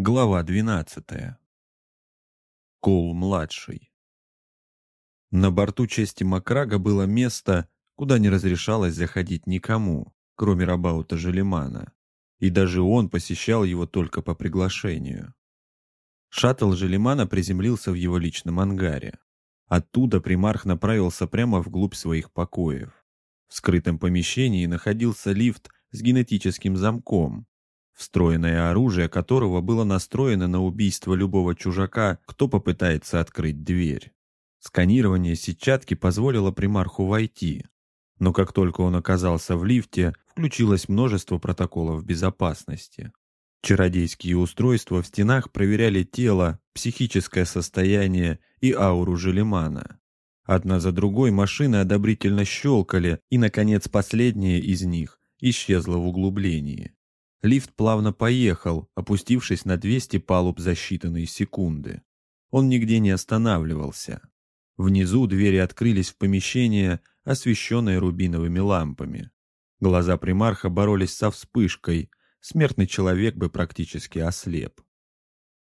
Глава 12. Коул-младший. На борту чести Макрага было место, куда не разрешалось заходить никому, кроме Рабаута Желемана, и даже он посещал его только по приглашению. Шаттл Желемана приземлился в его личном ангаре. Оттуда примарх направился прямо вглубь своих покоев. В скрытом помещении находился лифт с генетическим замком, встроенное оружие которого было настроено на убийство любого чужака, кто попытается открыть дверь. Сканирование сетчатки позволило примарху войти, но как только он оказался в лифте, включилось множество протоколов безопасности. Чародейские устройства в стенах проверяли тело, психическое состояние и ауру Желемана. Одна за другой машины одобрительно щелкали, и, наконец, последняя из них исчезла в углублении. Лифт плавно поехал, опустившись на 200 палуб за считанные секунды. Он нигде не останавливался. Внизу двери открылись в помещение, освещенное рубиновыми лампами. Глаза примарха боролись со вспышкой, смертный человек бы практически ослеп.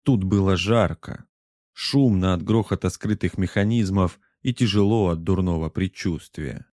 Тут было жарко, шумно от грохота скрытых механизмов и тяжело от дурного предчувствия.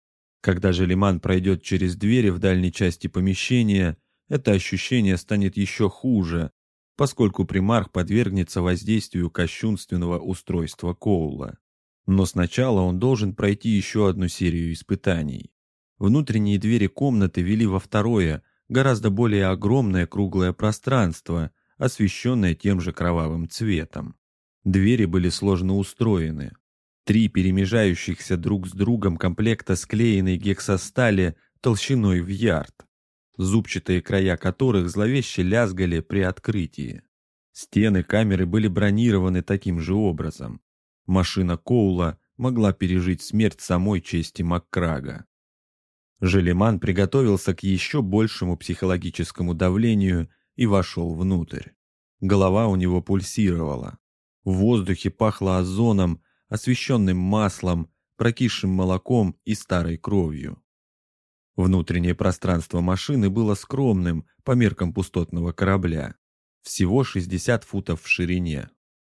Когда же Лиман пройдет через двери в дальней части помещения, это ощущение станет еще хуже, поскольку примарх подвергнется воздействию кощунственного устройства Коула. Но сначала он должен пройти еще одну серию испытаний. Внутренние двери комнаты вели во второе, гораздо более огромное круглое пространство, освещенное тем же кровавым цветом. Двери были сложно устроены. Три перемежающихся друг с другом комплекта склеенной гексостали толщиной в ярд зубчатые края которых зловеще лязгали при открытии. Стены камеры были бронированы таким же образом. Машина Коула могла пережить смерть самой чести Маккрага. Желеман приготовился к еще большему психологическому давлению и вошел внутрь. Голова у него пульсировала. В воздухе пахло озоном, освещенным маслом, прокисшим молоком и старой кровью. Внутреннее пространство машины было скромным по меркам пустотного корабля. Всего 60 футов в ширине.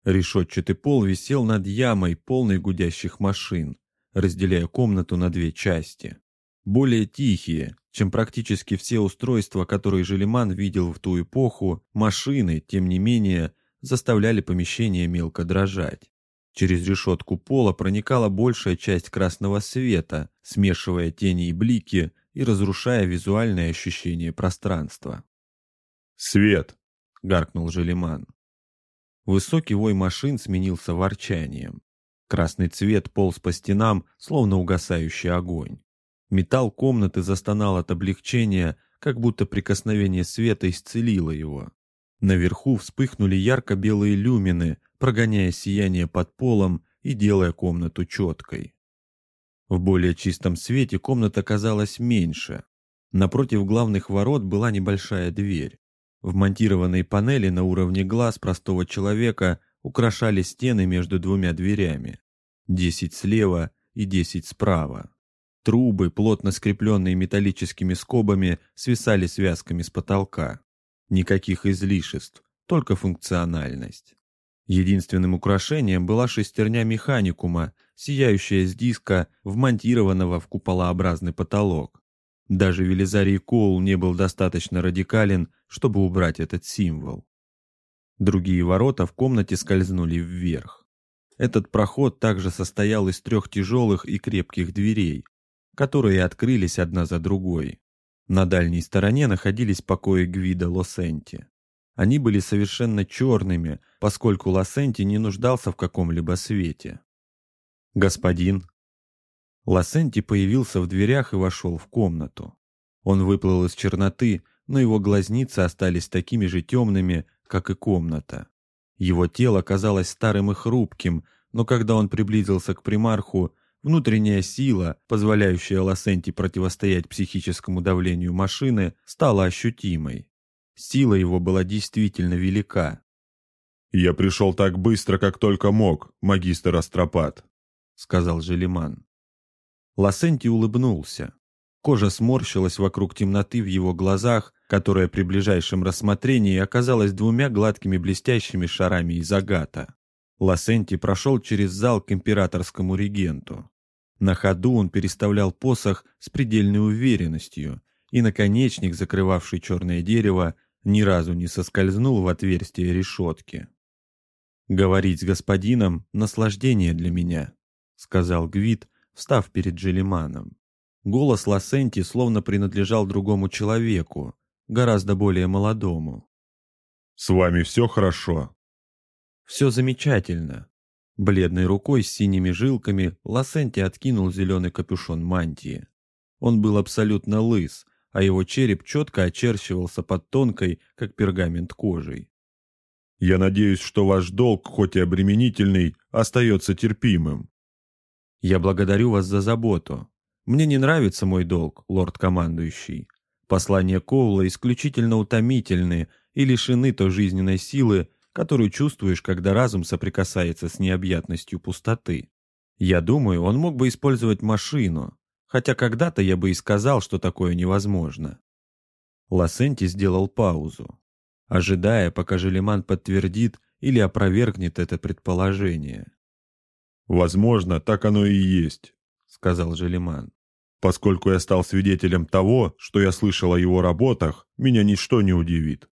Решетчатый пол висел над ямой, полной гудящих машин, разделяя комнату на две части. Более тихие, чем практически все устройства, которые Желеман видел в ту эпоху, машины, тем не менее, заставляли помещение мелко дрожать. Через решетку пола проникала большая часть красного света, смешивая тени и блики, и разрушая визуальное ощущение пространства. «Свет!» — гаркнул Желеман. Высокий вой машин сменился ворчанием. Красный цвет полз по стенам, словно угасающий огонь. Металл комнаты застонал от облегчения, как будто прикосновение света исцелило его. Наверху вспыхнули ярко-белые люмины, прогоняя сияние под полом и делая комнату четкой. В более чистом свете комната казалась меньше. Напротив главных ворот была небольшая дверь. Вмонтированные панели на уровне глаз простого человека украшали стены между двумя дверями. Десять слева и десять справа. Трубы, плотно скрепленные металлическими скобами, свисали связками с потолка. Никаких излишеств, только функциональность. Единственным украшением была шестерня механикума, сияющая с диска, вмонтированного в куполообразный потолок. Даже Велизарий Коул не был достаточно радикален, чтобы убрать этот символ. Другие ворота в комнате скользнули вверх. Этот проход также состоял из трех тяжелых и крепких дверей, которые открылись одна за другой. На дальней стороне находились покои Гвида Лосенти. Они были совершенно черными, поскольку Лассенти не нуждался в каком-либо свете. «Господин». Лассенти появился в дверях и вошел в комнату. Он выплыл из черноты, но его глазницы остались такими же темными, как и комната. Его тело казалось старым и хрупким, но когда он приблизился к примарху, внутренняя сила, позволяющая Лассенти противостоять психическому давлению машины, стала ощутимой. Сила его была действительно велика. «Я пришел так быстро, как только мог, магистр Астропат», — сказал Желеман. Лосенти улыбнулся. Кожа сморщилась вокруг темноты в его глазах, которая при ближайшем рассмотрении оказалась двумя гладкими блестящими шарами из агата. Лосенти прошел через зал к императорскому регенту. На ходу он переставлял посох с предельной уверенностью, и наконечник, закрывавший черное дерево, ни разу не соскользнул в отверстие решетки. «Говорить с господином — наслаждение для меня», — сказал Гвит, встав перед Джелиманом. Голос Лосенти словно принадлежал другому человеку, гораздо более молодому. «С вами все хорошо?» «Все замечательно». Бледной рукой с синими жилками Лосенти откинул зеленый капюшон мантии. Он был абсолютно лыс, а его череп четко очерчивался под тонкой, как пергамент кожей. «Я надеюсь, что ваш долг, хоть и обременительный, остается терпимым». «Я благодарю вас за заботу. Мне не нравится мой долг, лорд-командующий. Послания Коула исключительно утомительны и лишены той жизненной силы, которую чувствуешь, когда разум соприкасается с необъятностью пустоты. Я думаю, он мог бы использовать машину, хотя когда-то я бы и сказал, что такое невозможно. Лосенти сделал паузу, ожидая, пока Желеман подтвердит или опровергнет это предположение. «Возможно, так оно и есть», — сказал Желеман. «Поскольку я стал свидетелем того, что я слышал о его работах, меня ничто не удивит».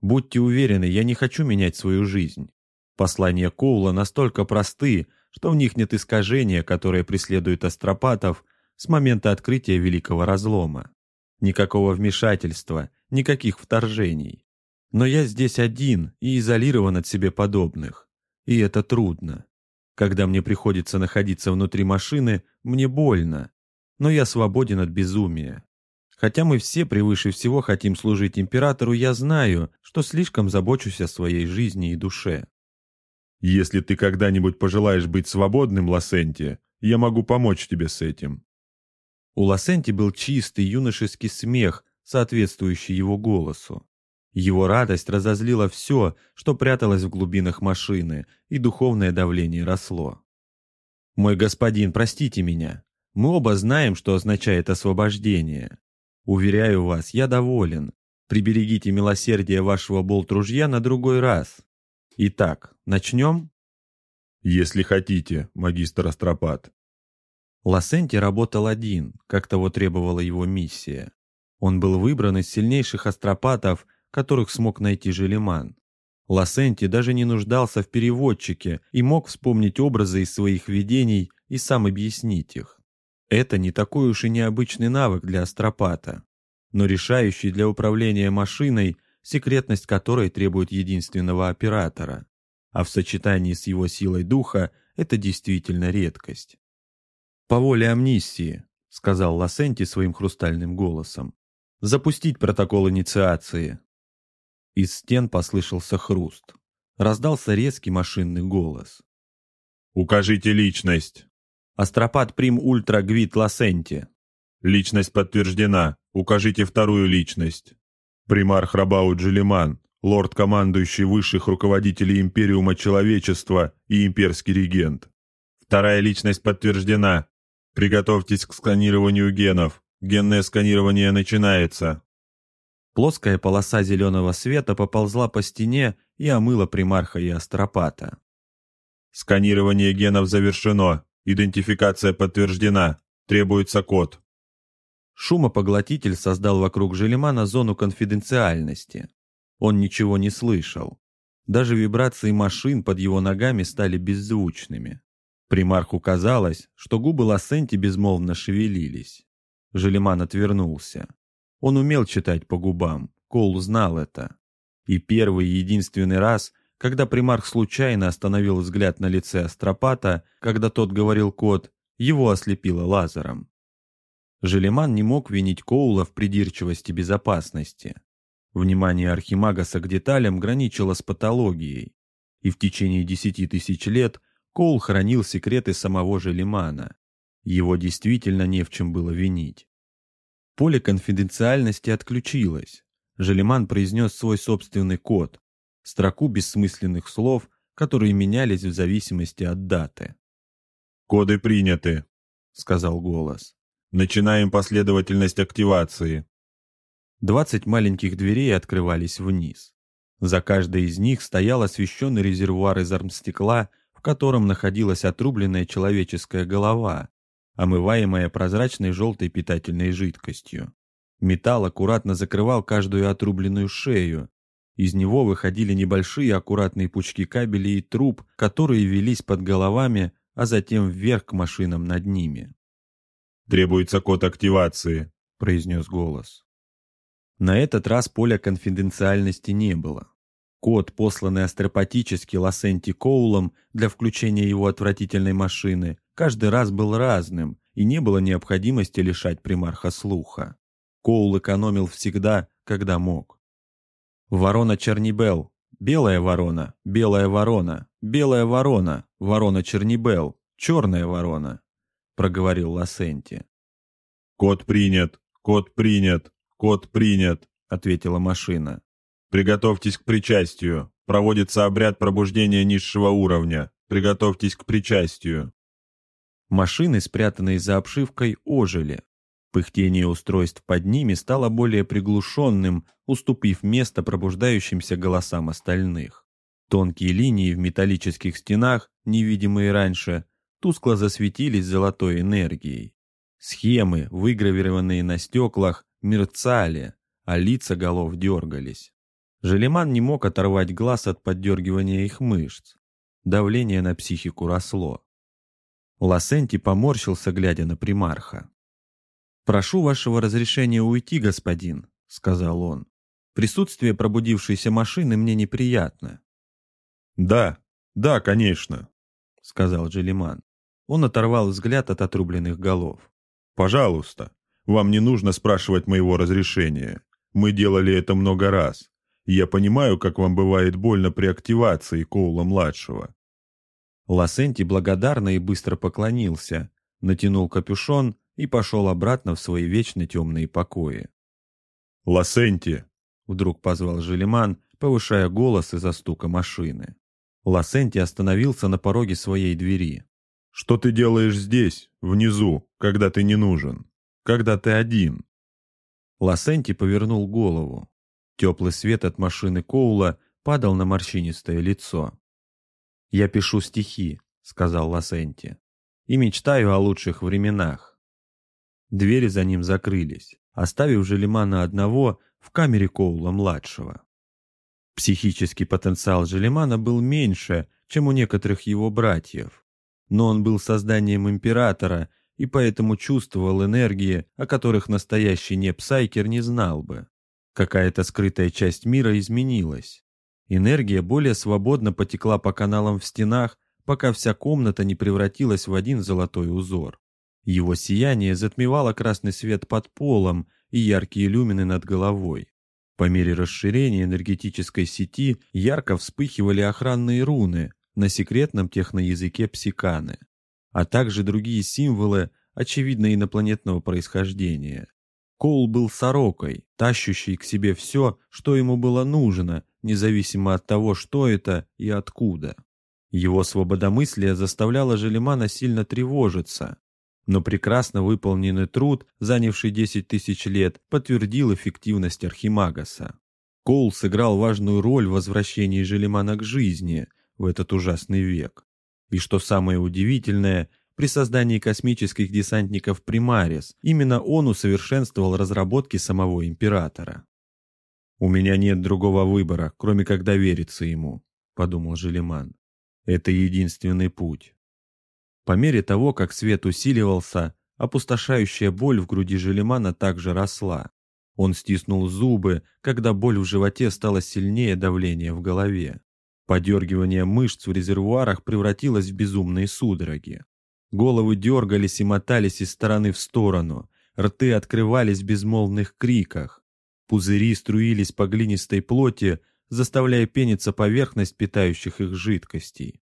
«Будьте уверены, я не хочу менять свою жизнь. Послания Коула настолько просты, что в них нет искажения, которое преследует астропатов с момента открытия Великого Разлома. Никакого вмешательства, никаких вторжений. Но я здесь один и изолирован от себе подобных. И это трудно. Когда мне приходится находиться внутри машины, мне больно. Но я свободен от безумия. Хотя мы все превыше всего хотим служить императору, я знаю, что слишком забочусь о своей жизни и душе. Если ты когда-нибудь пожелаешь быть свободным, Лосенти, я могу помочь тебе с этим. У Лосенти был чистый юношеский смех, соответствующий его голосу. Его радость разозлила все, что пряталось в глубинах машины, и духовное давление росло. «Мой господин, простите меня. Мы оба знаем, что означает освобождение. Уверяю вас, я доволен. Приберегите милосердие вашего болт-ружья на другой раз. Итак, начнем?» «Если хотите, магистр Астропат», Лосенти работал один, как того требовала его миссия. Он был выбран из сильнейших астропатов, которых смог найти Желеман. Лосенти даже не нуждался в переводчике и мог вспомнить образы из своих видений и сам объяснить их. Это не такой уж и необычный навык для астропата, но решающий для управления машиной, секретность которой требует единственного оператора. А в сочетании с его силой духа это действительно редкость. «По воле амнистии», — сказал Лосенти своим хрустальным голосом. «Запустить протокол инициации». Из стен послышался хруст. Раздался резкий машинный голос. «Укажите личность». «Астропат Прим Ультра Гвит Лосенти». «Личность подтверждена. Укажите вторую личность». «Примарх Рабау Джилиман, лорд-командующий высших руководителей Империума Человечества и имперский регент». «Вторая личность подтверждена. Приготовьтесь к сканированию генов. Генное сканирование начинается. Плоская полоса зеленого света поползла по стене и омыла примарха и астропата. Сканирование генов завершено. Идентификация подтверждена. Требуется код. Шумопоглотитель создал вокруг Желемана зону конфиденциальности. Он ничего не слышал. Даже вибрации машин под его ногами стали беззвучными. Примарху казалось, что губы Лассенти безмолвно шевелились. Желеман отвернулся. Он умел читать по губам, Кол знал это. И первый и единственный раз, когда примарх случайно остановил взгляд на лице астропата, когда тот говорил код, его ослепило лазером. Желеман не мог винить Коула в придирчивости безопасности. Внимание Архимагаса к деталям граничило с патологией, и в течение десяти тысяч лет Коул хранил секреты самого же Лимана. Его действительно не в чем было винить. Поле конфиденциальности отключилось. Желеман произнес свой собственный код, строку бессмысленных слов, которые менялись в зависимости от даты. «Коды приняты», — сказал голос. «Начинаем последовательность активации». Двадцать маленьких дверей открывались вниз. За каждой из них стоял освещенный резервуар из армстекла, в котором находилась отрубленная человеческая голова, омываемая прозрачной желтой питательной жидкостью. Металл аккуратно закрывал каждую отрубленную шею. Из него выходили небольшие аккуратные пучки кабелей и труб, которые велись под головами, а затем вверх к машинам над ними. «Требуется код активации», — произнес голос. На этот раз поля конфиденциальности не было. Код, посланный астропатически Лассенти Коулом для включения его отвратительной машины, каждый раз был разным, и не было необходимости лишать примарха слуха. Коул экономил всегда, когда мог. Ворона Чернибел, белая ворона, белая ворона, белая ворона, ворона Чернибел, черная ворона, проговорил Лассенти. «Код принят, код принят, код принят», — ответила машина. «Приготовьтесь к причастию. Проводится обряд пробуждения низшего уровня. Приготовьтесь к причастию». Машины, спрятанные за обшивкой, ожили. Пыхтение устройств под ними стало более приглушенным, уступив место пробуждающимся голосам остальных. Тонкие линии в металлических стенах, невидимые раньше, тускло засветились золотой энергией. Схемы, выгравированные на стеклах, мерцали, а лица голов дергались. Желеман не мог оторвать глаз от поддергивания их мышц. Давление на психику росло. Лассенти поморщился, глядя на примарха. «Прошу вашего разрешения уйти, господин», — сказал он. «Присутствие пробудившейся машины мне неприятно». «Да, да, конечно», — сказал Джелиман. Он оторвал взгляд от отрубленных голов. «Пожалуйста, вам не нужно спрашивать моего разрешения. Мы делали это много раз. Я понимаю, как вам бывает больно при активации Коула-младшего. Лассенти благодарно и быстро поклонился, натянул капюшон и пошел обратно в свои вечно темные покои. «Лассенти!» — вдруг позвал Желеман, повышая голос из-за стука машины. Лассенти остановился на пороге своей двери. «Что ты делаешь здесь, внизу, когда ты не нужен? Когда ты один?» Лассенти повернул голову. Теплый свет от машины Коула падал на морщинистое лицо. «Я пишу стихи», — сказал Лассенти, — «и мечтаю о лучших временах». Двери за ним закрылись, оставив Жиллимана одного в камере Коула-младшего. Психический потенциал Желемана был меньше, чем у некоторых его братьев, но он был созданием императора и поэтому чувствовал энергии, о которых настоящий Непсайкер не знал бы. Какая-то скрытая часть мира изменилась. Энергия более свободно потекла по каналам в стенах, пока вся комната не превратилась в один золотой узор. Его сияние затмевало красный свет под полом и яркие люмины над головой. По мере расширения энергетической сети ярко вспыхивали охранные руны на секретном техноязыке псиканы, а также другие символы, очевидно инопланетного происхождения. Коул был сорокой, тащущей к себе все, что ему было нужно, независимо от того, что это и откуда. Его свободомыслие заставляло Желемана сильно тревожиться, но прекрасно выполненный труд, занявший 10 тысяч лет, подтвердил эффективность Архимагаса. Коул сыграл важную роль в возвращении Желемана к жизни в этот ужасный век. И что самое удивительное, при создании космических десантников Примарис именно он усовершенствовал разработки самого Императора. «У меня нет другого выбора, кроме как довериться ему», — подумал Желеман. «Это единственный путь». По мере того, как свет усиливался, опустошающая боль в груди Желемана также росла. Он стиснул зубы, когда боль в животе стала сильнее давления в голове. Подергивание мышц в резервуарах превратилось в безумные судороги. Головы дергались и мотались из стороны в сторону, рты открывались в безмолвных криках. Пузыри струились по глинистой плоти, заставляя пениться поверхность питающих их жидкостей.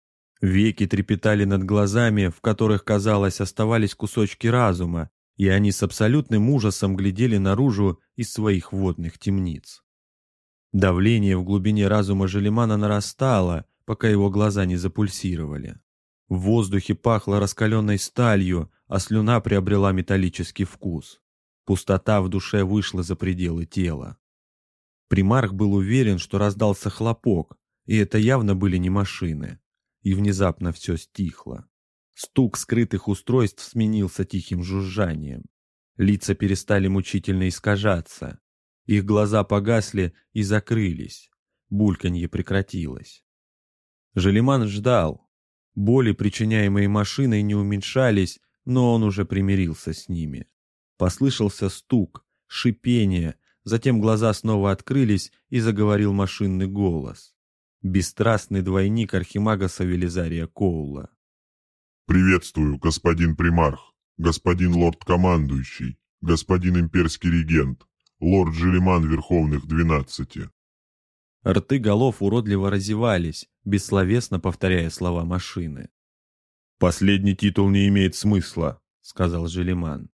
Веки трепетали над глазами, в которых, казалось, оставались кусочки разума, и они с абсолютным ужасом глядели наружу из своих водных темниц. Давление в глубине разума Желемана нарастало, пока его глаза не запульсировали. В воздухе пахло раскаленной сталью, а слюна приобрела металлический вкус. Пустота в душе вышла за пределы тела. Примарх был уверен, что раздался хлопок, и это явно были не машины. И внезапно все стихло. Стук скрытых устройств сменился тихим жужжанием. Лица перестали мучительно искажаться. Их глаза погасли и закрылись. Бульканье прекратилось. Желеман ждал. Боли, причиняемые машиной, не уменьшались, но он уже примирился с ними. Послышался стук, шипение, затем глаза снова открылись и заговорил машинный голос. Бесстрастный двойник архимагаса Велизария Коула. «Приветствую, господин примарх, господин лорд-командующий, господин имперский регент, лорд Желеман Верховных Двенадцати». Рты голов уродливо разевались, бессловесно повторяя слова машины. «Последний титул не имеет смысла», — сказал Желеман.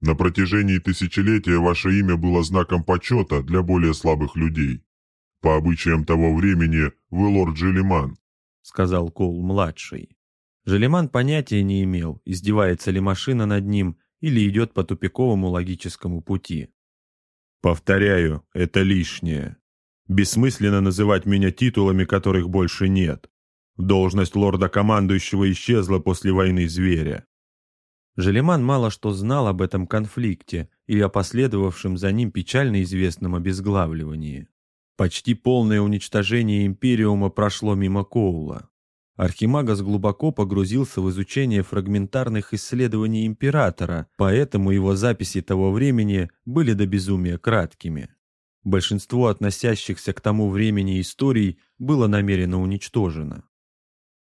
«На протяжении тысячелетия ваше имя было знаком почета для более слабых людей. По обычаям того времени вы лорд Желеман», — сказал Коул-младший. Желеман понятия не имел, издевается ли машина над ним или идет по тупиковому логическому пути. «Повторяю, это лишнее. Бессмысленно называть меня титулами, которых больше нет. Должность лорда-командующего исчезла после войны зверя». Желеман мало что знал об этом конфликте или о последовавшем за ним печально известном обезглавливании. Почти полное уничтожение Империума прошло мимо Коула. Архимагос глубоко погрузился в изучение фрагментарных исследований императора, поэтому его записи того времени были до безумия краткими. Большинство относящихся к тому времени историй было намеренно уничтожено.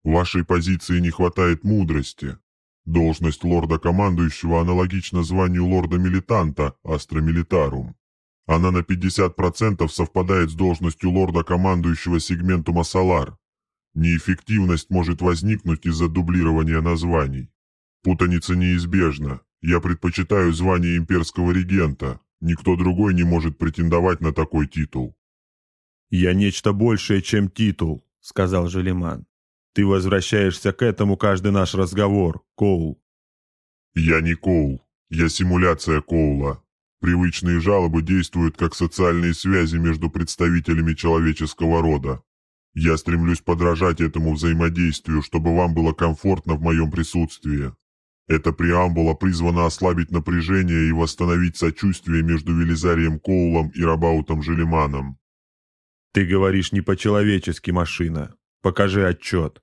«Вашей позиции не хватает мудрости. Должность лорда-командующего аналогична званию лорда-милитанта, Астра Милитарум. Она на 50% совпадает с должностью лорда-командующего сегментума Салар, Неэффективность может возникнуть из-за дублирования названий. Путаница неизбежна. Я предпочитаю звание имперского регента. Никто другой не может претендовать на такой титул. «Я нечто большее, чем титул», — сказал Желеман. «Ты возвращаешься к этому каждый наш разговор, Коул». «Я не Коул. Я симуляция Коула. Привычные жалобы действуют как социальные связи между представителями человеческого рода. Я стремлюсь подражать этому взаимодействию, чтобы вам было комфортно в моем присутствии. Эта преамбула призвана ослабить напряжение и восстановить сочувствие между Велизарием Коулом и Рабаутом Желеманом. Ты говоришь не по-человечески, машина. Покажи отчет.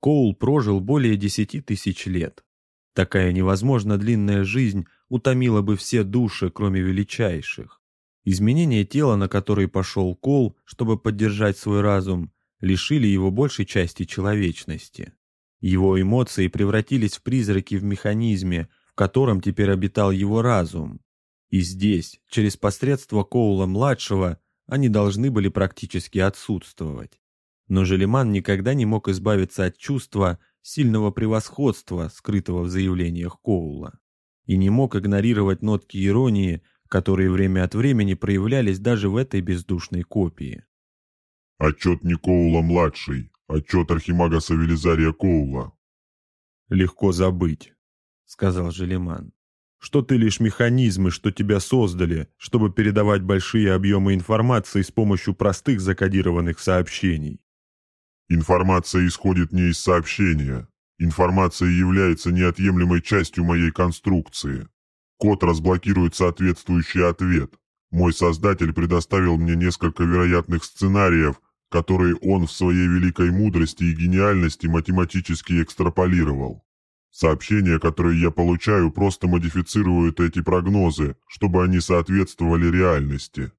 Коул прожил более десяти тысяч лет. Такая невозможно длинная жизнь утомила бы все души, кроме величайших. Изменения тела, на которые пошел Кол, чтобы поддержать свой разум, лишили его большей части человечности. Его эмоции превратились в призраки в механизме, в котором теперь обитал его разум. И здесь, через посредство Коула-младшего, они должны были практически отсутствовать. Но Желеман никогда не мог избавиться от чувства сильного превосходства, скрытого в заявлениях Коула, и не мог игнорировать нотки иронии, которые время от времени проявлялись даже в этой бездушной копии. «Отчет не Коула-младший, отчет Архимагаса Велизария Коула». «Легко забыть», — сказал Желеман, «что ты лишь механизмы, что тебя создали, чтобы передавать большие объемы информации с помощью простых закодированных сообщений». «Информация исходит не из сообщения. Информация является неотъемлемой частью моей конструкции. Код разблокирует соответствующий ответ. Мой создатель предоставил мне несколько вероятных сценариев, которые он в своей великой мудрости и гениальности математически экстраполировал. Сообщения, которые я получаю, просто модифицируют эти прогнозы, чтобы они соответствовали реальности.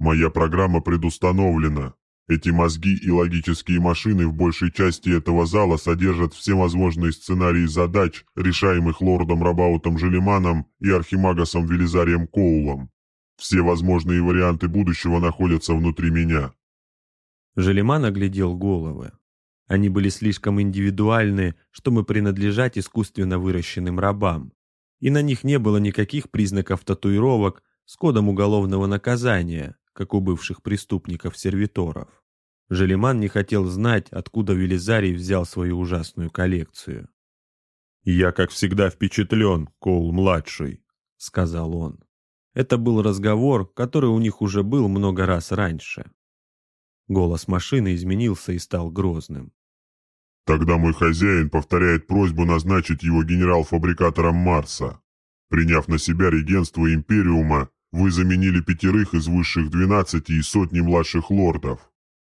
Моя программа предустановлена, эти мозги и логические машины в большей части этого зала содержат все возможные сценарии задач, решаемых лордом Рабаутом Желеманом и архимагасом Велизарием Коулом. Все возможные варианты будущего находятся внутри меня. Желеман оглядел головы. Они были слишком индивидуальны, чтобы принадлежать искусственно выращенным рабам. И на них не было никаких признаков татуировок с кодом уголовного наказания, как у бывших преступников-сервиторов. Желеман не хотел знать, откуда Велизарий взял свою ужасную коллекцию. «Я, как всегда, впечатлен, Коул-младший», — сказал он. Это был разговор, который у них уже был много раз раньше. Голос машины изменился и стал грозным. Тогда мой хозяин повторяет просьбу назначить его генерал-фабрикатором Марса. Приняв на себя регенство Империума, вы заменили пятерых из высших двенадцати и сотни младших лордов.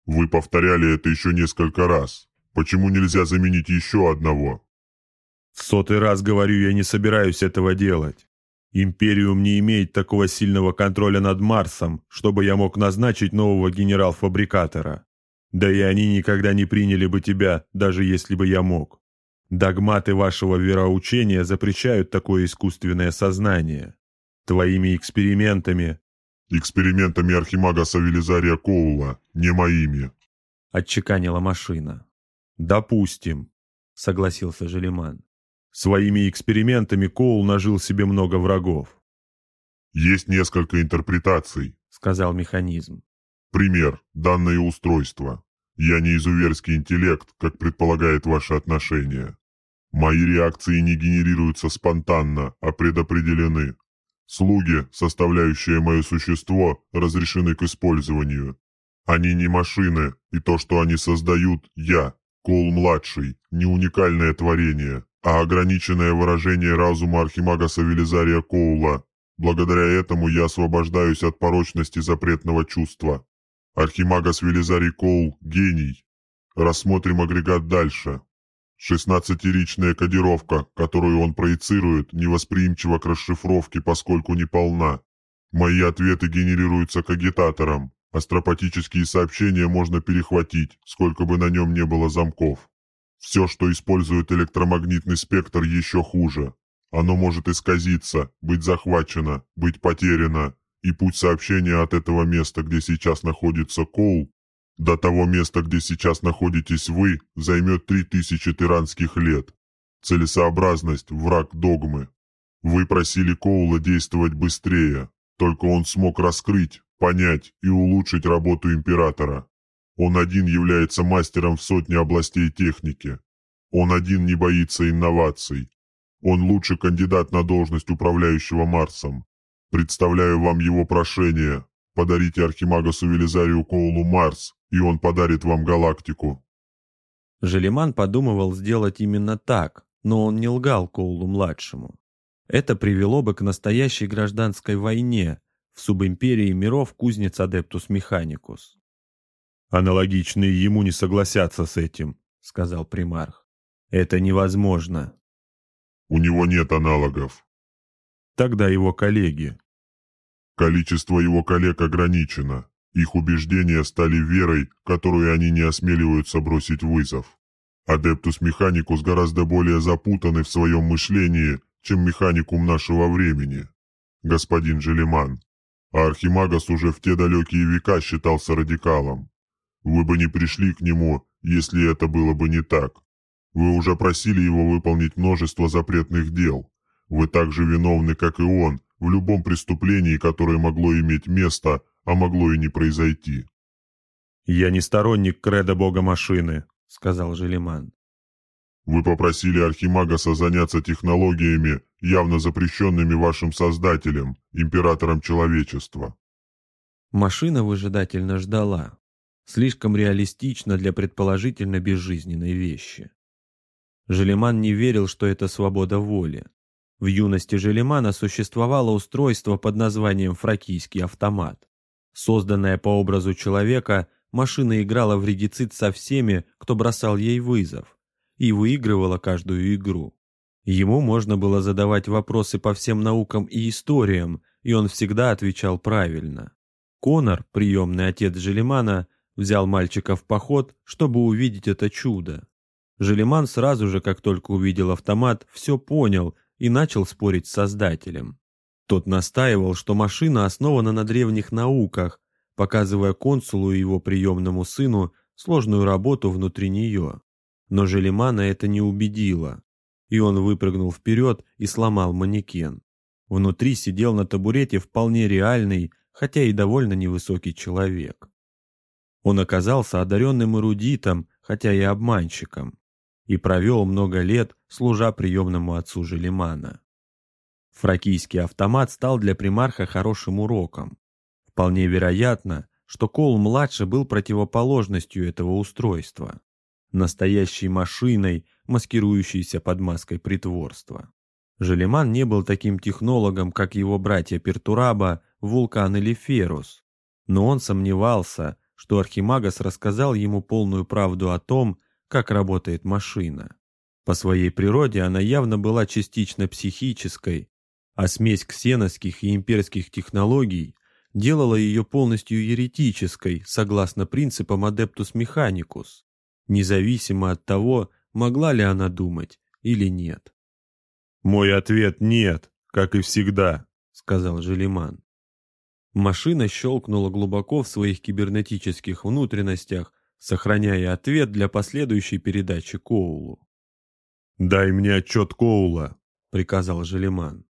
Вы повторяли это еще несколько раз. Почему нельзя заменить еще одного? В сотый раз говорю, я не собираюсь этого делать. Империум не имеет такого сильного контроля над Марсом, чтобы я мог назначить нового генерал-фабрикатора. Да и они никогда не приняли бы тебя, даже если бы я мог. Догматы вашего вероучения запрещают такое искусственное сознание. Твоими экспериментами... Экспериментами Архимага Савелизария Коула, не моими. Отчеканила машина. Допустим, согласился Желеман. Своими экспериментами Коул нажил себе много врагов. Есть несколько интерпретаций, сказал механизм. Пример. Данное устройство. Я не изуверский интеллект, как предполагает ваше отношение. Мои реакции не генерируются спонтанно, а предопределены. Слуги, составляющие мое существо, разрешены к использованию. Они не машины, и то, что они создают, я, Кол-младший, не уникальное творение, а ограниченное выражение разума Архимага Савелизария Коула. Благодаря этому я освобождаюсь от порочности запретного чувства. Архимагас Велизарий Коул – гений. Рассмотрим агрегат дальше. Шестнадцатиричная кодировка, которую он проецирует, невосприимчива к расшифровке, поскольку не полна. Мои ответы генерируются кагитатором. Астропатические сообщения можно перехватить, сколько бы на нем не было замков. Все, что использует электромагнитный спектр, еще хуже. Оно может исказиться, быть захвачено, быть потеряно, и путь сообщения от этого места, где сейчас находится Коул, до того места, где сейчас находитесь вы, займет три тысячи тиранских лет. Целесообразность – враг догмы. Вы просили Коула действовать быстрее, только он смог раскрыть, понять и улучшить работу Императора. Он один является мастером в сотне областей техники. Он один не боится инноваций. Он лучший кандидат на должность управляющего Марсом. Представляю вам его прошение. Подарите Архимагасу Велизарию Коулу Марс, и он подарит вам галактику. Желеман подумывал сделать именно так, но он не лгал Коулу-младшему. Это привело бы к настоящей гражданской войне в субимперии миров кузнец Адептус Механикус. «Аналогичные ему не согласятся с этим», — сказал примарх. «Это невозможно». «У него нет аналогов». «Тогда его коллеги». Количество его коллег ограничено. Их убеждения стали верой, которую они не осмеливаются бросить вызов. Адептус Механикус гораздо более запутанный в своем мышлении, чем механикум нашего времени. Господин Желеман. А Архимагас уже в те далекие века считался радикалом. Вы бы не пришли к нему, если это было бы не так. Вы уже просили его выполнить множество запретных дел. Вы так же виновны, как и он, в любом преступлении, которое могло иметь место, а могло и не произойти. «Я не сторонник кредо бога машины», — сказал Желеман. «Вы попросили Архимагаса заняться технологиями, явно запрещенными вашим создателем, императором человечества». Машина выжидательно ждала. Слишком реалистично для предположительно безжизненной вещи. Желеман не верил, что это свобода воли. В юности Желемана существовало устройство под названием «фракийский автомат». Созданная по образу человека, машина играла в редицит со всеми, кто бросал ей вызов, и выигрывала каждую игру. Ему можно было задавать вопросы по всем наукам и историям, и он всегда отвечал правильно. Конор, приемный отец Желемана, взял мальчика в поход, чтобы увидеть это чудо. Желеман сразу же, как только увидел автомат, все понял и начал спорить с создателем. Тот настаивал, что машина основана на древних науках, показывая консулу и его приемному сыну сложную работу внутри нее. Но Желемана это не убедило, и он выпрыгнул вперед и сломал манекен. Внутри сидел на табурете вполне реальный, хотя и довольно невысокий человек. Он оказался одаренным эрудитом, хотя и обманщиком и провел много лет, служа приемному отцу Желемана. Фракийский автомат стал для примарха хорошим уроком. Вполне вероятно, что Коул-младший был противоположностью этого устройства. Настоящей машиной, маскирующейся под маской притворства. Желеман не был таким технологом, как его братья Пертураба, Вулкан или Ферус, но он сомневался, что Архимагас рассказал ему полную правду о том, как работает машина. По своей природе она явно была частично психической, а смесь ксеновских и имперских технологий делала ее полностью еретической, согласно принципам Adeptus Mechanicus, независимо от того, могла ли она думать или нет. «Мой ответ нет, как и всегда», — сказал Желиман. Машина щелкнула глубоко в своих кибернетических внутренностях, сохраняя ответ для последующей передачи Коулу. «Дай мне отчет Коула», — приказал Желиман.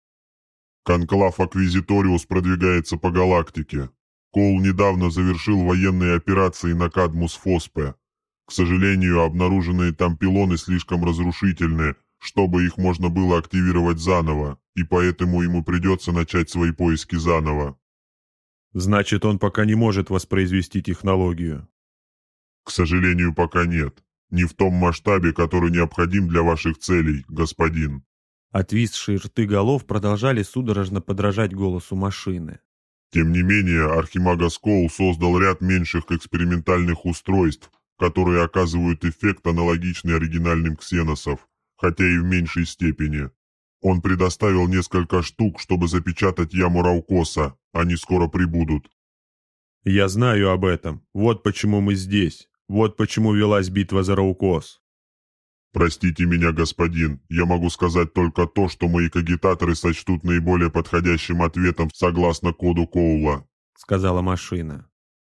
Конклав Аквизиториус продвигается по галактике. Коул недавно завершил военные операции на Кадмус Фоспе. К сожалению, обнаруженные там пилоны слишком разрушительны, чтобы их можно было активировать заново, и поэтому ему придется начать свои поиски заново. Значит, он пока не может воспроизвести технологию. К сожалению, пока нет. Не в том масштабе, который необходим для ваших целей, господин. Отвисшие рты голов продолжали судорожно подражать голосу машины. Тем не менее, Архимагас Коул создал ряд меньших экспериментальных устройств, которые оказывают эффект аналогичный оригинальным ксеносов, хотя и в меньшей степени. Он предоставил несколько штук, чтобы запечатать яму Раукоса, они скоро прибудут. «Я знаю об этом. Вот почему мы здесь. Вот почему велась битва за Раукос. «Простите меня, господин, я могу сказать только то, что мои кагитаторы сочтут наиболее подходящим ответом согласно коду Коула», — сказала машина.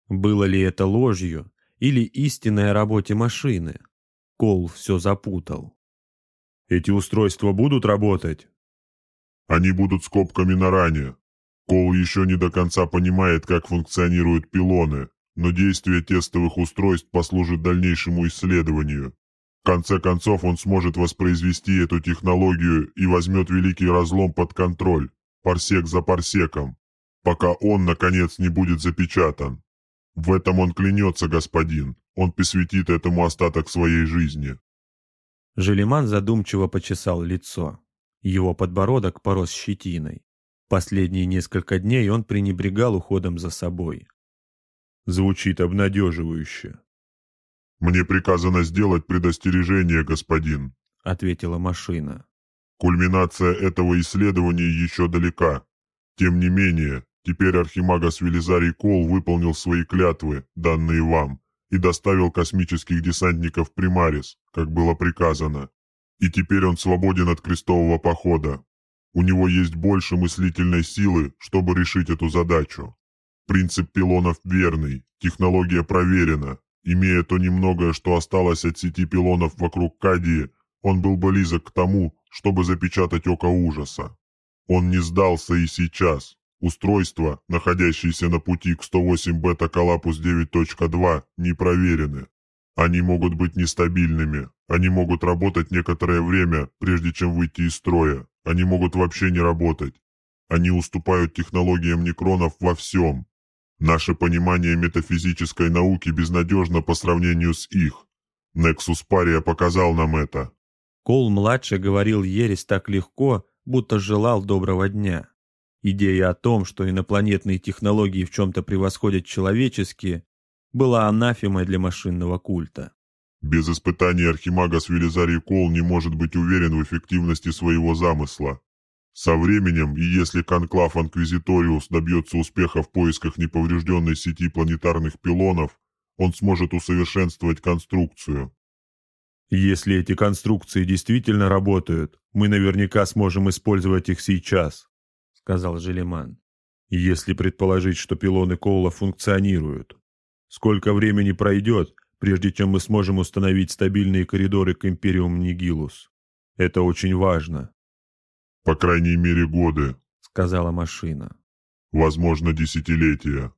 Было ли это ложью или истинной работе машины? Коул все запутал. «Эти устройства будут работать?» «Они будут скобками на ране. Коул еще не до конца понимает, как функционируют пилоны, но действие тестовых устройств послужит дальнейшему исследованию. В конце концов он сможет воспроизвести эту технологию и возьмет Великий Разлом под контроль, парсек за парсеком, пока он, наконец, не будет запечатан. В этом он клянется, господин. Он посвятит этому остаток своей жизни. Желеман задумчиво почесал лицо. Его подбородок порос щетиной. Последние несколько дней он пренебрегал уходом за собой. Звучит обнадеживающе. «Мне приказано сделать предостережение, господин», — ответила машина. «Кульминация этого исследования еще далека. Тем не менее, теперь Архимагас Велизарий Кол выполнил свои клятвы, данные вам, и доставил космических десантников Примарис, как было приказано. И теперь он свободен от крестового похода. У него есть больше мыслительной силы, чтобы решить эту задачу. Принцип пилонов верный, технология проверена, Имея то немногое, что осталось от сети пилонов вокруг Кадии, он был близок к тому, чтобы запечатать око ужаса. Он не сдался и сейчас. Устройства, находящиеся на пути к 108 бета-коллапус 9.2, не проверены. Они могут быть нестабильными. Они могут работать некоторое время, прежде чем выйти из строя. Они могут вообще не работать. Они уступают технологиям некронов во всем, Наше понимание метафизической науки безнадежно по сравнению с их. Нексус Пария показал нам это. Кол-младший говорил ересь так легко, будто желал доброго дня. Идея о том, что инопланетные технологии в чем-то превосходят человеческие, была анафемой для машинного культа. Без испытаний Архимагас Велизарий Кол не может быть уверен в эффективности своего замысла. Со временем, и если конклав Анквизиториус добьется успеха в поисках неповрежденной сети планетарных пилонов, он сможет усовершенствовать конструкцию. Если эти конструкции действительно работают, мы наверняка сможем использовать их сейчас, сказал Желеман. Если предположить, что пилоны Коула функционируют. Сколько времени пройдет, прежде чем мы сможем установить стабильные коридоры к Империум Нигилус? Это очень важно. «По крайней мере годы», — сказала машина. «Возможно, десятилетия.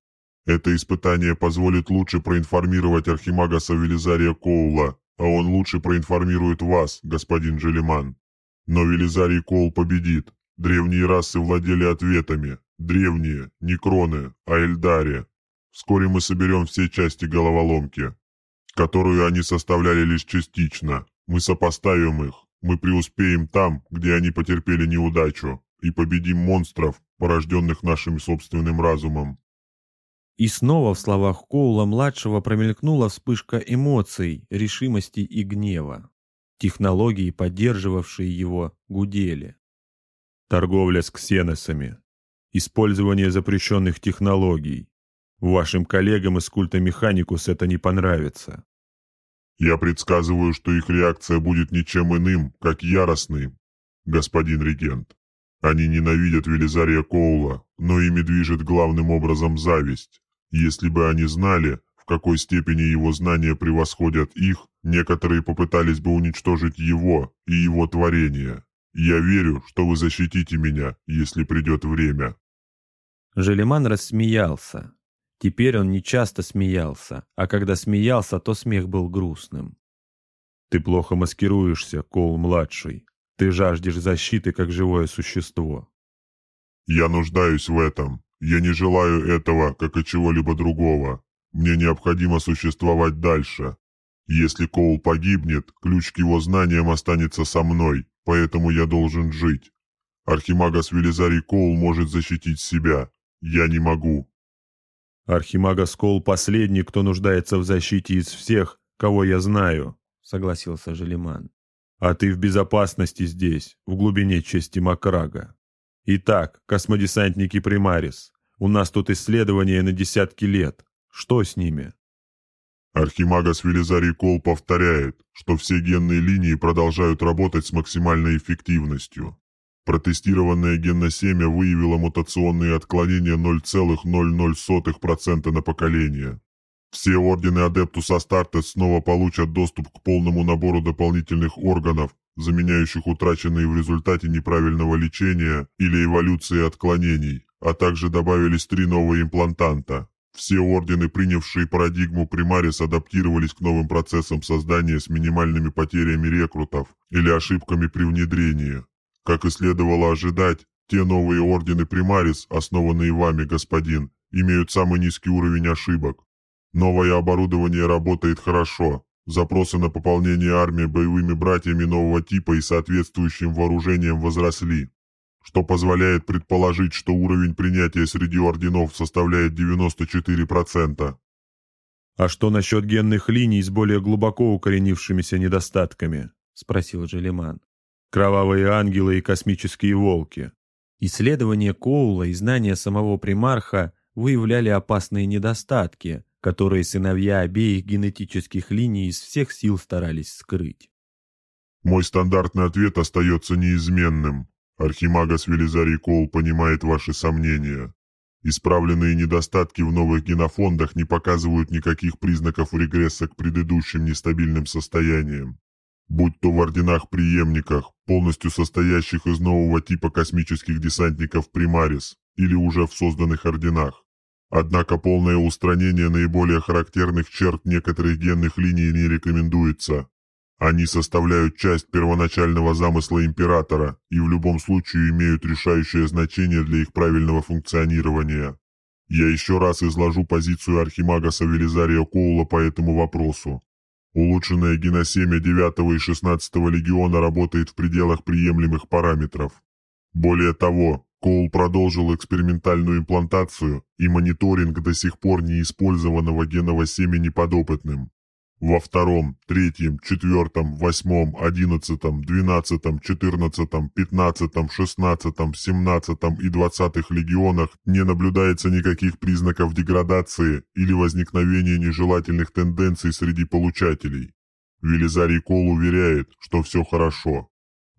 Это испытание позволит лучше проинформировать Архимагаса Велизария Коула, а он лучше проинформирует вас, господин Джелиман. Но Велизарий Коул победит, Древние расы владели ответами. Древние, не кроны, а Эльдари. Вскоре мы соберем все части головоломки, которую они составляли лишь частично. Мы сопоставим их. Мы преуспеем там, где они потерпели неудачу, и победим монстров, порожденных нашим собственным разумом. И снова в словах Коула-младшего промелькнула вспышка эмоций, решимости и гнева. Технологии, поддерживавшие его, гудели. Торговля с ксеносами. Использование запрещенных технологий. Вашим коллегам из культа Механикус это не понравится. Я предсказываю, что их реакция будет ничем иным, как яростной, господин регент. Они ненавидят Велизария Коула, но ими движет главным образом зависть. Если бы они знали, в какой степени его знания превосходят их, некоторые попытались бы уничтожить его и его творение. Я верю, что вы защитите меня, если придет время». Желеман рассмеялся. Теперь он не часто смеялся, а когда смеялся, то смех был грустным. «Ты плохо маскируешься, Коул-младший. Ты жаждешь защиты, как живое существо». «Я нуждаюсь в этом. Я не желаю этого, как и чего-либо другого. Мне необходимо существовать дальше. Если Коул погибнет, ключ к его знаниям останется со мной, поэтому я должен жить. Архимагас Велизарий Коул может защитить себя. Я не могу. Архимагас Коул последний, кто нуждается в защите из всех, кого я знаю, согласился Желиман. А ты в безопасности здесь, в глубине чести Макрага. Итак, космодесантники Примарис, у нас тут исследования на десятки лет. Что с ними? Архимагас Велизарий Кол повторяет, что все генные линии продолжают работать с максимальной эффективностью. Протестированное генносемя выявило мутационные отклонения 0,00% на поколение. Все ордены Адептус Астартес снова получат доступ к полному набору дополнительных органов, заменяющих утраченные в результате неправильного лечения или эволюции отклонений, а также добавились три новые имплантанта. Все ордены, принявшие парадигму Примарис, адаптировались к новым процессам создания с минимальными потерями рекрутов или ошибками при внедрении. Как и следовало ожидать, те новые ордены Примарис, основанные вами, господин, имеют самый низкий уровень ошибок. Новое оборудование работает хорошо, Запросы на пополнение армии боевыми братьями нового типа и соответствующим вооружением возросли, что позволяет предположить, что уровень принятия среди орденов составляет 94%. «А что насчет генных линий с более глубоко укоренившимися недостатками?» – спросил Желеман. «Кровавые ангелы и космические волки». Исследования Коула и знания самого примарха выявляли опасные недостатки, которые сыновья обеих генетических линий из всех сил старались скрыть. Мой стандартный ответ остается неизменным. Архимагас Велизарий Кол понимает ваши сомнения. Исправленные недостатки в новых генофондах не показывают никаких признаков регресса к предыдущим нестабильным состояниям. Будь то в орденах-преемниках, полностью состоящих из нового типа космических десантников Примарис, или уже в созданных орденах. Однако полное устранение наиболее характерных черт некоторых генных линий не рекомендуется. Они составляют часть первоначального замысла Императора и в любом случае имеют решающее значение для их правильного функционирования. Я еще раз изложу позицию Архимага Савелизария Коула по этому вопросу. Улучшенное геносемя 9 и 16 легиона работает в пределах приемлемых параметров. Более того, Коул продолжил экспериментальную имплантацию и мониторинг до сих пор неиспользованного генного семени подопытным. Во втором, третьем, четвертом, восьмом, одиннадцатом, двенадцатом, четырнадцатом, пятнадцатом, шестнадцатом, семнадцатом и двадцатых легионах не наблюдается никаких признаков деградации или возникновения нежелательных тенденций среди получателей. Велизарий Кол уверяет, что все хорошо.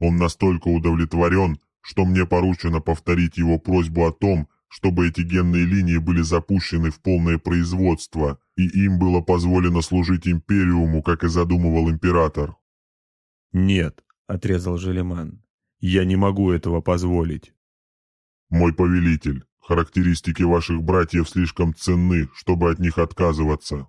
Он настолько удовлетворен, что мне поручено повторить его просьбу о том, чтобы эти генные линии были запущены в полное производство, и им было позволено служить Империуму, как и задумывал Император. «Нет», — отрезал Желеман, — «я не могу этого позволить». «Мой повелитель, характеристики ваших братьев слишком ценны, чтобы от них отказываться.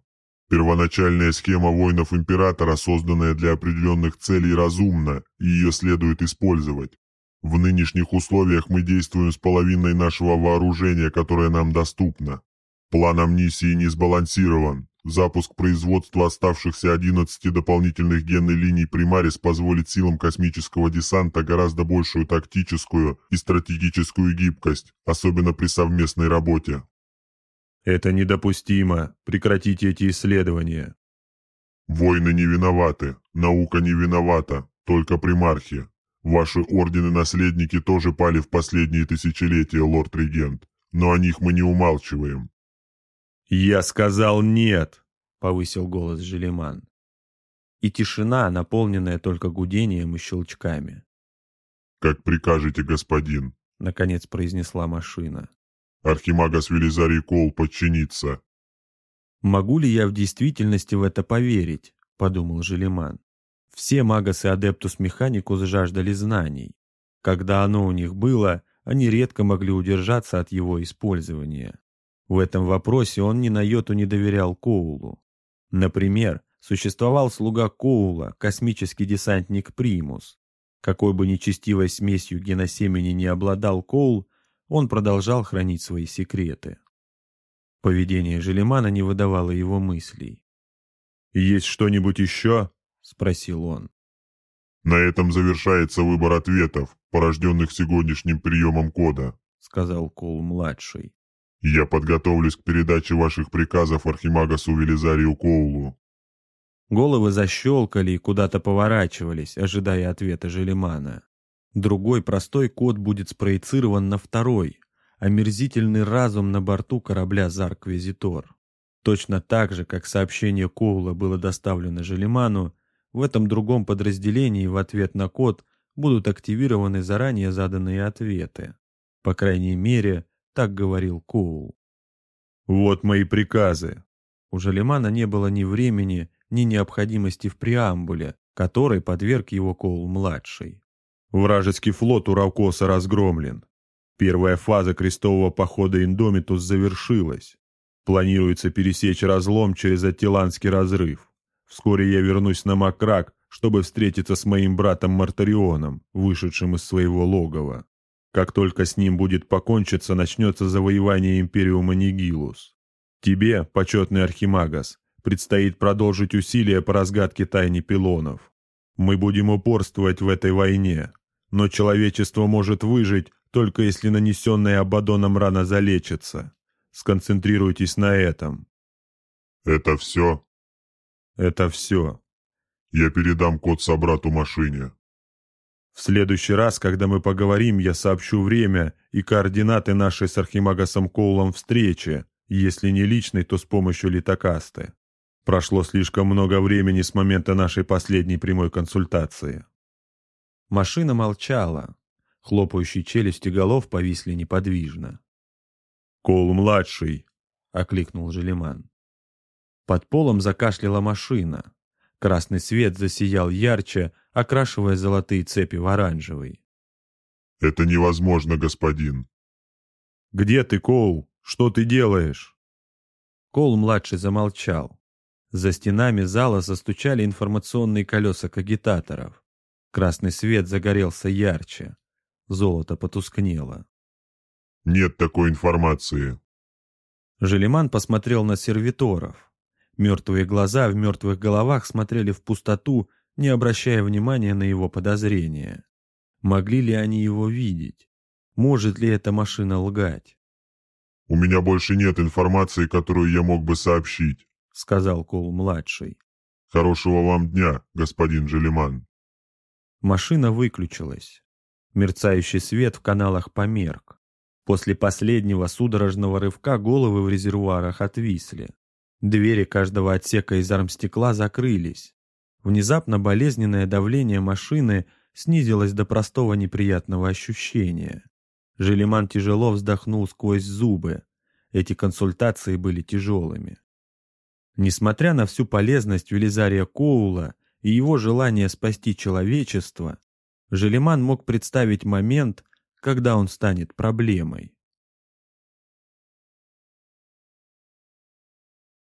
Первоначальная схема воинов Императора, созданная для определенных целей, разумна, и ее следует использовать. В нынешних условиях мы действуем с половиной нашего вооружения, которое нам доступно. План амнисии не сбалансирован. Запуск производства оставшихся 11 дополнительных генной линий Примарис позволит силам космического десанта гораздо большую тактическую и стратегическую гибкость, особенно при совместной работе. Это недопустимо. Прекратите эти исследования. Войны не виноваты, наука не виновата, только примархи. Ваши ордены-наследники тоже пали в последние тысячелетия, лорд-регент, но о них мы не умалчиваем. «Я сказал нет!» — повысил голос Желеман. И тишина, наполненная только гудением и щелчками. «Как прикажете, господин», — наконец произнесла машина. «Архимагос Велизарий Коул подчинится». «Могу ли я в действительности в это поверить?» — подумал Жиллиман. Все магосы Адептус Механикус жаждали знаний. Когда оно у них было, они редко могли удержаться от его использования. В этом вопросе он ни на йоту не доверял Коулу. Например, существовал слуга Коула, космический десантник Примус. Какой бы нечестивой смесью геносемени не обладал Коул, он продолжал хранить свои секреты. Поведение Желемана не выдавало его мыслей. «Есть что-нибудь еще?» — спросил он. «На этом завершается выбор ответов, порожденных сегодняшним приемом кода», — сказал Коул-младший. Я подготовлюсь к передаче ваших приказов Архимагасу Велизарию Коулу. Головы защелкали и куда-то поворачивались, ожидая ответа Желемана. Другой простой код будет спроецирован на второй, омерзительный разум на борту корабля Зарк-Визитор. Точно так же, как сообщение Коула было доставлено Желеману, в этом другом подразделении в ответ на код будут активированы заранее заданные ответы. По крайней мере, так говорил Коул. «Вот мои приказы». У Жалимана не было ни времени, ни необходимости в преамбуле, которой подверг его Коул-младший. Вражеский флот у Раукоса разгромлен. Первая фаза крестового похода Индомитус завершилась. Планируется пересечь разлом через Аттиланский разрыв. Вскоре я вернусь на Макрак, чтобы встретиться с моим братом Мартарионом, вышедшим из своего логова. Как только с ним будет покончиться, начнется завоевание Империума Нигилус. Тебе, почетный Архимагас, предстоит продолжить усилия по разгадке тайны пилонов. Мы будем упорствовать в этой войне, но человечество может выжить, только если нанесенная Абадоном рана залечится. Сконцентрируйтесь на этом. Это все? Это все. Я передам код собрату машине. В следующий раз, когда мы поговорим, я сообщу время и координаты нашей с Архимагасом Коулом встречи, если не личной, то с помощью литокасты. Прошло слишком много времени с момента нашей последней прямой консультации. Машина молчала. Хлопающие челюсти голов повисли неподвижно. «Коул-младший!» — окликнул Желеман. Под полом закашляла машина. Красный свет засиял ярче, окрашивая золотые цепи в оранжевый. «Это невозможно, господин». «Где ты, Коул? Что ты делаешь?» Коул-младший замолчал. За стенами зала застучали информационные колеса кагитаторов. Красный свет загорелся ярче. Золото потускнело. «Нет такой информации». Желеман посмотрел на сервиторов. Мертвые глаза в мертвых головах смотрели в пустоту, не обращая внимания на его подозрения. Могли ли они его видеть? Может ли эта машина лгать? «У меня больше нет информации, которую я мог бы сообщить», — сказал Кол-младший. «Хорошего вам дня, господин Желеман». Машина выключилась. Мерцающий свет в каналах померк. После последнего судорожного рывка головы в резервуарах отвисли. Двери каждого отсека из армстекла закрылись. Внезапно болезненное давление машины снизилось до простого неприятного ощущения. Желеман тяжело вздохнул сквозь зубы. Эти консультации были тяжелыми. Несмотря на всю полезность Велизария Коула и его желание спасти человечество, Желеман мог представить момент, когда он станет проблемой.